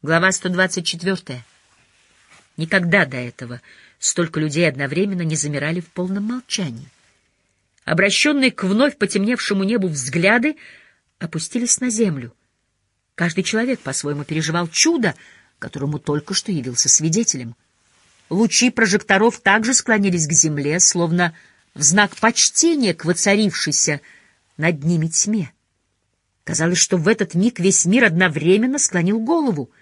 Глава 124. Никогда до этого столько людей одновременно не замирали в полном молчании. Обращенные к вновь потемневшему небу взгляды опустились на землю. Каждый человек по-своему переживал чудо, которому только что явился свидетелем. Лучи прожекторов также склонились к земле, словно в знак почтения к воцарившейся над ними тьме. Казалось, что в этот миг весь мир одновременно склонил голову —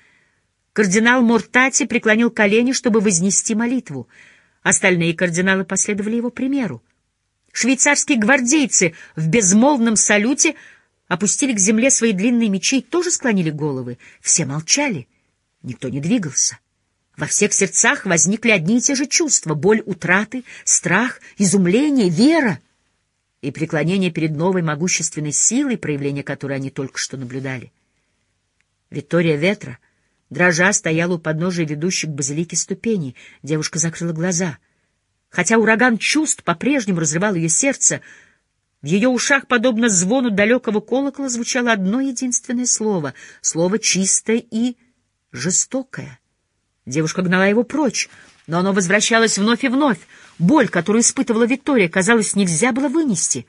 Кардинал Муртати преклонил колени, чтобы вознести молитву. Остальные кардиналы последовали его примеру. Швейцарские гвардейцы в безмолвном салюте опустили к земле свои длинные мечи и тоже склонили головы. Все молчали, никто не двигался. Во всех сердцах возникли одни и те же чувства — боль утраты, страх, изумление, вера и преклонение перед новой могущественной силой, проявление которой они только что наблюдали. Виктория Ветра — Дрожа стояла у подножия ведущих к базилике ступеней. Девушка закрыла глаза. Хотя ураган чувств по-прежнему разрывал ее сердце, в ее ушах, подобно звону далекого колокола, звучало одно единственное слово — слово чистое и жестокое. Девушка гнала его прочь, но оно возвращалось вновь и вновь. Боль, которую испытывала Виктория, казалось, нельзя было вынести.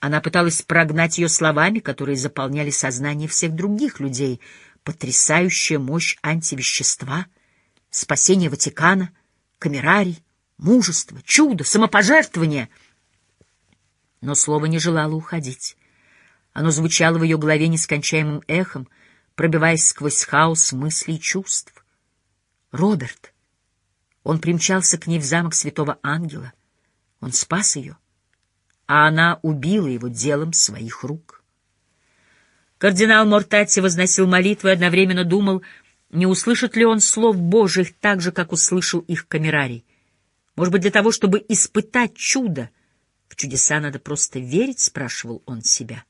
Она пыталась прогнать ее словами, которые заполняли сознание всех других людей — потрясающая мощь антивещества, спасение Ватикана, камерарий, мужество, чудо, самопожертвование. Но слово не желало уходить. Оно звучало в ее голове нескончаемым эхом, пробиваясь сквозь хаос мыслей и чувств. Роберт. Он примчался к ней в замок святого ангела. Он спас ее, а она убила его делом своих рук. Кардинал Мортатти возносил молитву и одновременно думал, не услышит ли он слов Божьих так же, как услышал их камерарий. Может быть, для того, чтобы испытать чудо. В чудеса надо просто верить, спрашивал он себя.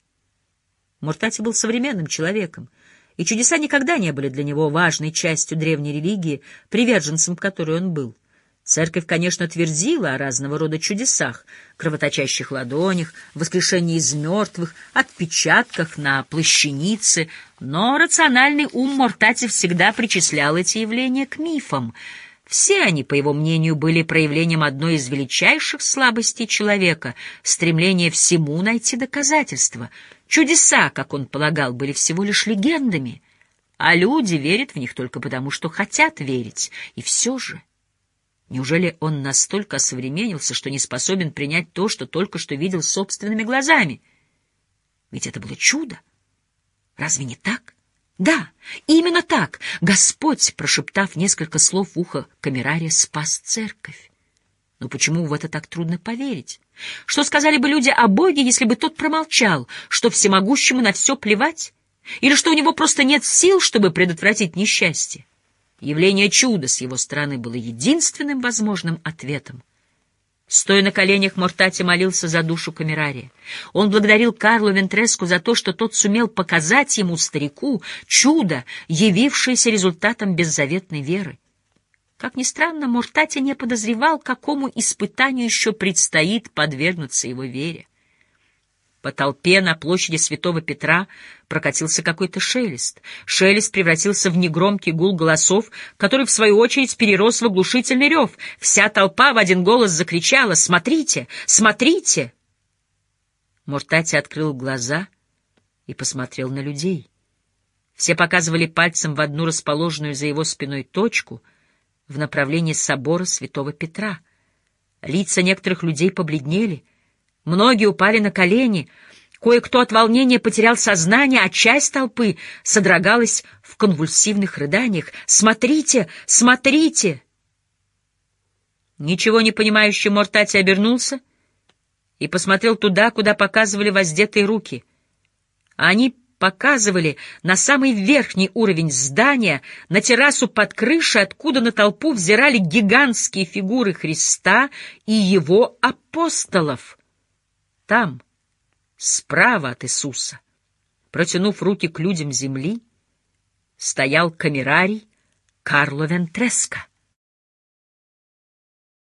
Мортати был современным человеком, и чудеса никогда не были для него важной частью древней религии, приверженцем которой он был. Церковь, конечно, твердила о разного рода чудесах, кровоточащих ладонях, воскрешении из мертвых, отпечатках на плащанице, но рациональный ум Мортати всегда причислял эти явления к мифам. Все они, по его мнению, были проявлением одной из величайших слабостей человека — стремления всему найти доказательства. Чудеса, как он полагал, были всего лишь легендами, а люди верят в них только потому, что хотят верить, и все же... Неужели он настолько осовременился, что не способен принять то, что только что видел собственными глазами? Ведь это было чудо. Разве не так? Да, именно так. Господь, прошептав несколько слов в ухо камерария, спас церковь. Но почему в это так трудно поверить? Что сказали бы люди о Боге, если бы тот промолчал, что всемогущему на все плевать? Или что у него просто нет сил, чтобы предотвратить несчастье? Явление чуда с его стороны было единственным возможным ответом. Стоя на коленях, Мортати молился за душу Камерария. Он благодарил Карлу Вентреску за то, что тот сумел показать ему, старику, чудо, явившееся результатом беззаветной веры. Как ни странно, Мортати не подозревал, какому испытанию еще предстоит подвергнуться его вере. По толпе на площади Святого Петра прокатился какой-то шелест. Шелест превратился в негромкий гул голосов, который, в свою очередь, перерос в оглушительный рев. Вся толпа в один голос закричала «Смотрите! Смотрите!» Муртати открыл глаза и посмотрел на людей. Все показывали пальцем в одну расположенную за его спиной точку в направлении собора Святого Петра. Лица некоторых людей побледнели — Многие упали на колени, кое-кто от волнения потерял сознание, а часть толпы содрогалась в конвульсивных рыданиях. «Смотрите! Смотрите!» Ничего не понимающий Мортати обернулся и посмотрел туда, куда показывали воздетые руки. Они показывали на самый верхний уровень здания, на террасу под крышей, откуда на толпу взирали гигантские фигуры Христа и его апостолов — там, справа от Иисуса, протянув руки к людям земли, стоял камерарий Карло Вентреско.